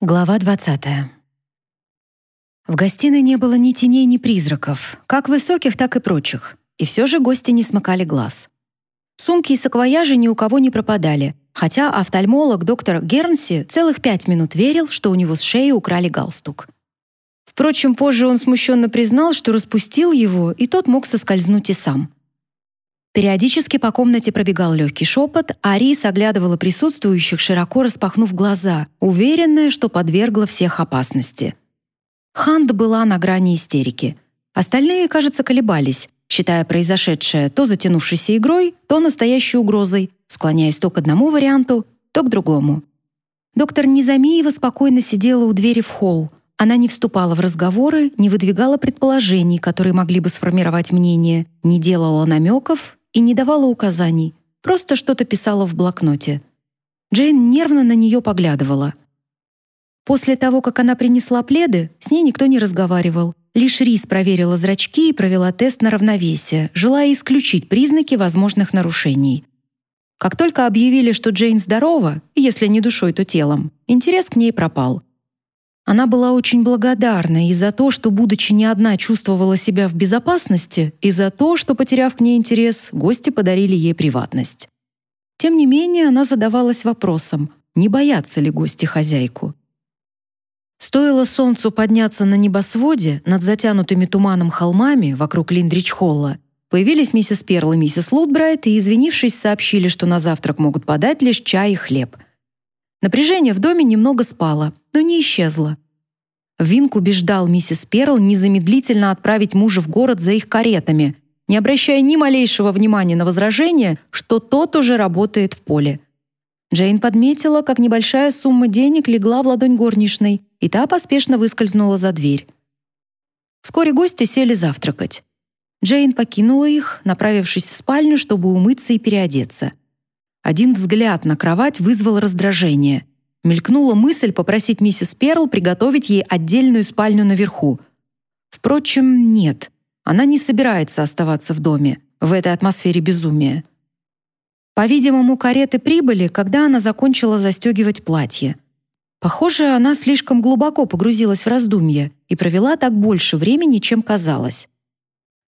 Глава 20. В гостиной не было ни теней, ни призраков, как высоких, так и прочих, и все же гости не смыкали глаз. Сумки и саквояжи ни у кого не пропадали, хотя офтальмолог доктор Гернси целых пять минут верил, что у него с шеи украли галстук. Впрочем, позже он смущенно признал, что распустил его, и тот мог соскользнуть и сам. Периодически по комнате пробегал легкий шепот, а Рис оглядывала присутствующих, широко распахнув глаза, уверенная, что подвергла всех опасности. Ханд была на грани истерики. Остальные, кажется, колебались, считая произошедшее то затянувшейся игрой, то настоящей угрозой, склоняясь то к одному варианту, то к другому. Доктор Низамиева спокойно сидела у двери в холл. Она не вступала в разговоры, не выдвигала предположений, которые могли бы сформировать мнение, не делала намеков и не давала указаний, просто что-то писала в блокноте. Джейн нервно на нее поглядывала. После того, как она принесла пледы, с ней никто не разговаривал. Лишь Рис проверила зрачки и провела тест на равновесие, желая исключить признаки возможных нарушений. Как только объявили, что Джейн здорова, если не душой, то телом, интерес к ней пропал. Она была очень благодарна и за то, что, будучи не одна, чувствовала себя в безопасности, и за то, что, потеряв к ней интерес, гости подарили ей приватность. Тем не менее, она задавалась вопросом, не боятся ли гости хозяйку. Стоило солнцу подняться на небосводе над затянутыми туманом холмами вокруг Линдрич-холла, появились миссис Перл и миссис Лутбрайт и, извинившись, сообщили, что на завтрак могут подать лишь чай и хлеб. Напряжение в доме немного спало, но не исчезла. Винк убеждал миссис Перл незамедлительно отправить мужа в город за их каретами, не обращая ни малейшего внимания на возражение, что тот уже работает в поле. Джейн подметила, как небольшая сумма денег легла в ладонь горничной, и та поспешно выскользнула за дверь. Вскоре гости сели завтракать. Джейн покинула их, направившись в спальню, чтобы умыться и переодеться. Один взгляд на кровать вызвал раздражение. Мелькнула мысль попросить миссис Перл приготовить ей отдельную спальню наверху. Впрочем, нет. Она не собирается оставаться в доме, в этой атмосфере безумия. По-видимому, кареты прибыли, когда она закончила застегивать платье. Похоже, она слишком глубоко погрузилась в раздумья и провела так больше времени, чем казалось.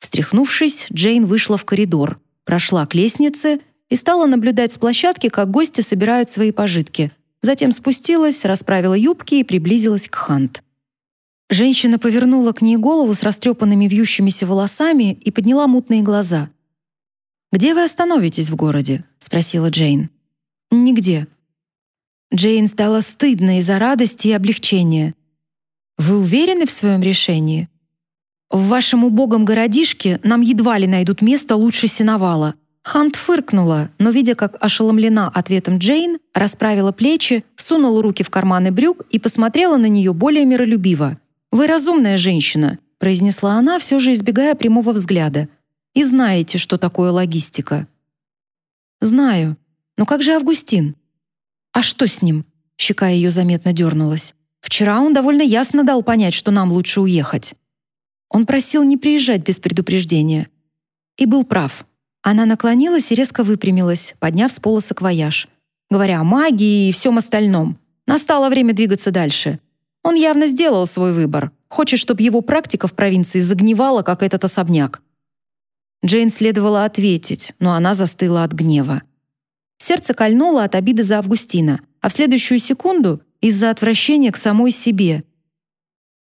Встряхнувшись, Джейн вышла в коридор, прошла к лестнице и стала наблюдать с площадки, как гости собирают свои пожитки — Затем спустилась, расправила юбки и приблизилась к Хант. Женщина повернула к ней голову с растрепанными вьющимися волосами и подняла мутные глаза. «Где вы остановитесь в городе?» — спросила Джейн. «Нигде». Джейн стала стыдно из-за радости и облегчения. «Вы уверены в своем решении?» «В вашем убогом городишке нам едва ли найдут место лучше сеновала», Хант фыркнула, но, видя, как ошеломлена ответом Джейн, расправила плечи, сунула руки в карманы брюк и посмотрела на нее более миролюбиво. «Вы разумная женщина», — произнесла она, все же избегая прямого взгляда. «И знаете, что такое логистика». «Знаю. Но как же Августин?» «А что с ним?» — щека ее заметно дернулась. «Вчера он довольно ясно дал понять, что нам лучше уехать. Он просил не приезжать без предупреждения. И был прав». Она наклонилась и резко выпрямилась, подняв с пола саквояж. Говоря о магии и всем остальном. Настало время двигаться дальше. Он явно сделал свой выбор. Хочет, чтобы его практика в провинции загнивала, как этот особняк. Джейн следовало ответить, но она застыла от гнева. Сердце кольнуло от обиды за Августина, а в следующую секунду — из-за отвращения к самой себе.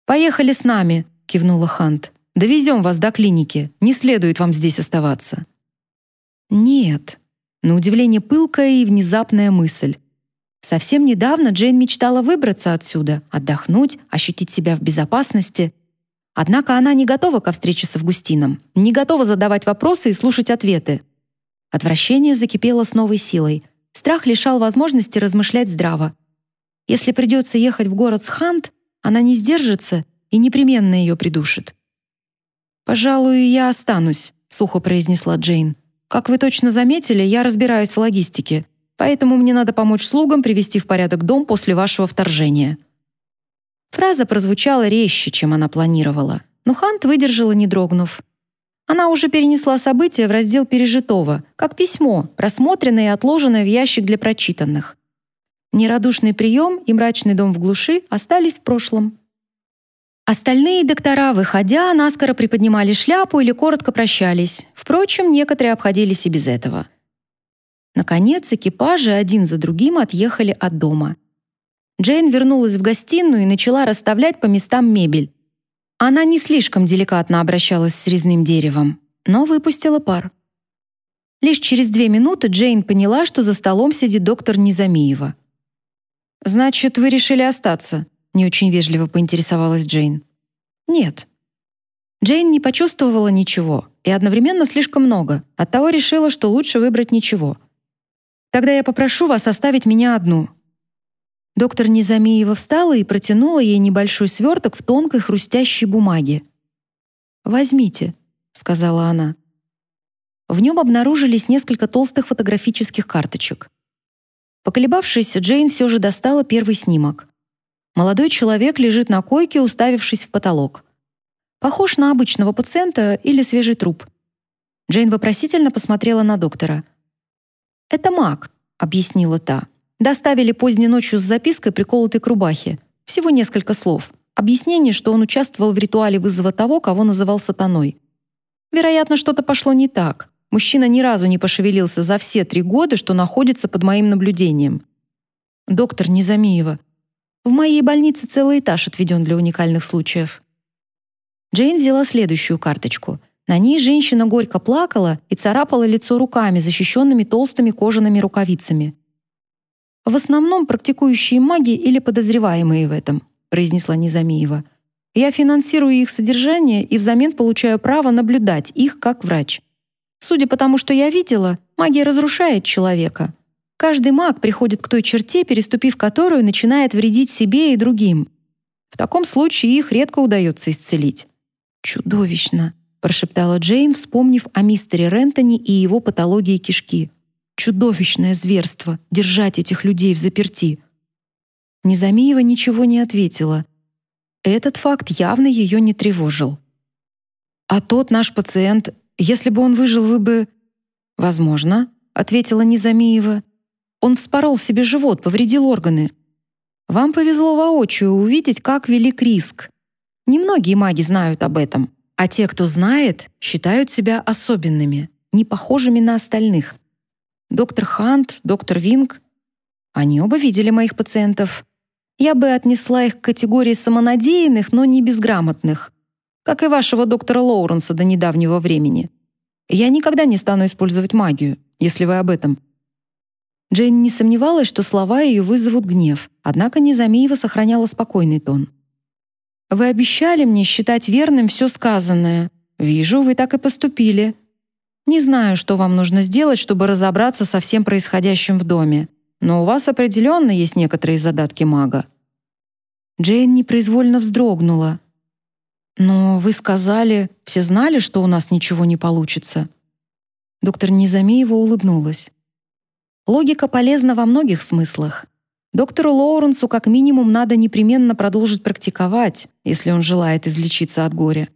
«Поехали с нами», — кивнула Хант. «Довезем вас до клиники. Не следует вам здесь оставаться». Нет. На удивление пылкая и внезапная мысль. Совсем недавно Джейн мечтала выбраться отсюда, отдохнуть, ощутить себя в безопасности. Однако она не готова ко встрече с Августином, не готова задавать вопросы и слушать ответы. Отвращение закипело с новой силой. Страх лишал возможности размышлять здраво. Если придется ехать в город с Хант, она не сдержится и непременно ее придушит. «Пожалуй, я останусь», — сухо произнесла Джейн. Как вы точно заметили, я разбираюсь в логистике, поэтому мне надо помочь слугам привести в порядок дом после вашего вторжения». Фраза прозвучала резче, чем она планировала, но Хант выдержала, не дрогнув. Она уже перенесла события в раздел пережитого, как письмо, просмотренное и отложенное в ящик для прочитанных. Нерадушный прием и мрачный дом в глуши остались в прошлом. Остальные доктора, выходя, наскоро приподнимали шляпу или коротко прощались. Впрочем, некоторые обходились и без этого. Наконец, экипажи один за другим отъехали от дома. Джейн вернулась в гостиную и начала расставлять по местам мебель. Она не слишком деликатно обращалась с резным деревом, но выпустила пар. Лишь через две минуты Джейн поняла, что за столом сидит доктор Низамиева. «Значит, вы решили остаться?» — не очень вежливо поинтересовалась Джейн. «Нет». Джейн не почувствовала ничего и одновременно слишком много, оттого решила, что лучше выбрать ничего. «Тогда я попрошу вас оставить меня одну». Доктор Низамиева встала и протянула ей небольшой сверток в тонкой хрустящей бумаге. «Возьмите», — сказала она. В нем обнаружились несколько толстых фотографических карточек. Поколебавшись, Джейн все же достала первый снимок. Молодой человек лежит на койке, уставившись в потолок. Похож на обычного пациента или свежий труп. Джейн вопросительно посмотрела на доктора. «Это маг», — объяснила та. «Доставили поздней ночью с запиской, приколотой к рубахе. Всего несколько слов. Объяснение, что он участвовал в ритуале вызова того, кого называл сатаной. Вероятно, что-то пошло не так. Мужчина ни разу не пошевелился за все три года, что находится под моим наблюдением. Доктор Незамиева. В моей больнице целый этаж отведен для уникальных случаев. Джейн взяла следующую карточку. На ней женщина горько плакала и царапала лицо руками, защищенными толстыми кожаными рукавицами. В основном практикующие маги или подозреваемые в этом, произнесла Незамиева. Я финансирую их содержание и взамен получаю право наблюдать их как врач. Судя по тому, что я видела, магия разрушает человека. Каждый маг приходит к той черте, переступив которую начинает вредить себе и другим. В таком случае их редко удается исцелить. «Чудовищно!» — прошептала Джейн, вспомнив о мистере Рентоне и его патологии кишки. «Чудовищное зверство — держать этих людей в заперти!» Незамиева ничего не ответила. Этот факт явно ее не тревожил. «А тот наш пациент, если бы он выжил, вы бы...» «Возможно», — ответила Низамиева. «Он вспорол себе живот, повредил органы. Вам повезло воочию увидеть, как велик риск. Немногие маги знают об этом, а те, кто знает, считают себя особенными, не похожими на остальных. Доктор Хант, доктор Винг. Они оба видели моих пациентов. Я бы отнесла их к категории самонадеянных, но не безграмотных как и вашего доктора Лоуренса до недавнего времени. Я никогда не стану использовать магию, если вы об этом». Джейн не сомневалась, что слова ее вызовут гнев, однако Незамиева сохраняла спокойный тон. «Вы обещали мне считать верным все сказанное. Вижу, вы так и поступили. Не знаю, что вам нужно сделать, чтобы разобраться со всем происходящим в доме, но у вас определенно есть некоторые задатки мага». Джейн непроизвольно вздрогнула, «Но вы сказали, все знали, что у нас ничего не получится». Доктор Низамиева улыбнулась. Логика полезна во многих смыслах. Доктору Лоуренсу как минимум надо непременно продолжить практиковать, если он желает излечиться от горя.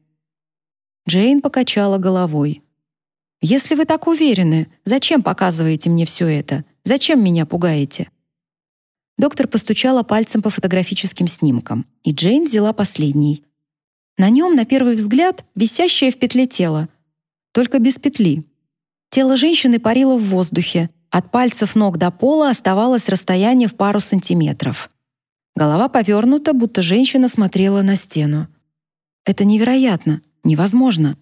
Джейн покачала головой. «Если вы так уверены, зачем показываете мне все это? Зачем меня пугаете?» Доктор постучала пальцем по фотографическим снимкам, и Джейн взяла последний, на нем, на первый взгляд, висящее в петле тело, только без петли. Тело женщины парило в воздухе, от пальцев ног до пола оставалось расстояние в пару сантиметров. Голова повернута, будто женщина смотрела на стену. Это невероятно, невозможно.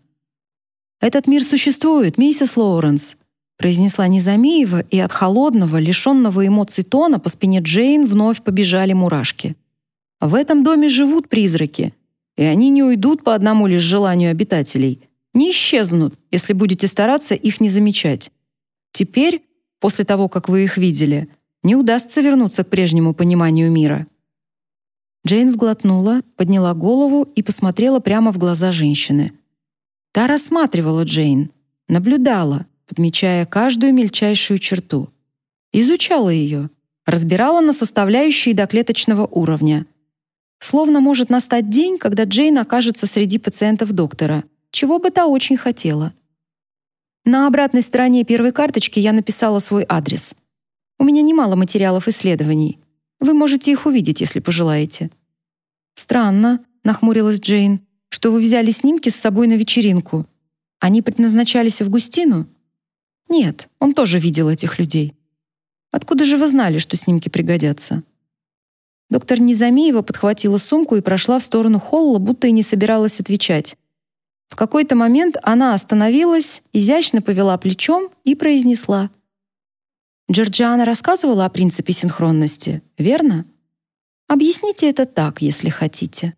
Этот мир существует, миссис Лоуренс, произнесла Низамиева, и от холодного, лишенного эмоций тона по спине Джейн вновь побежали мурашки. В этом доме живут призраки, и они не уйдут по одному лишь желанию обитателей, не исчезнут, если будете стараться их не замечать. Теперь, после того, как вы их видели, не удастся вернуться к прежнему пониманию мира. Джейн сглотнула, подняла голову и посмотрела прямо в глаза женщины. Та рассматривала Джейн, наблюдала, подмечая каждую мельчайшую черту. Изучала ее, разбирала на составляющие до клеточного уровня — Словно может настать день, когда Джейн окажется среди пациентов доктора, чего бы та очень хотела. На обратной стороне первой карточки я написала свой адрес. У меня немало материалов исследований. Вы можете их увидеть, если пожелаете. Странно, нахмурилась Джейн, что вы взяли снимки с собой на вечеринку. Они предназначались Августину? Нет, он тоже видел этих людей. Откуда же вы знали, что снимки пригодятся? Доктор Низамиева подхватила сумку и прошла в сторону холла, будто и не собиралась отвечать. В какой-то момент она остановилась, изящно повела плечом и произнесла: Джорджиана рассказывала о принципе синхронности, верно? Объясните это так, если хотите.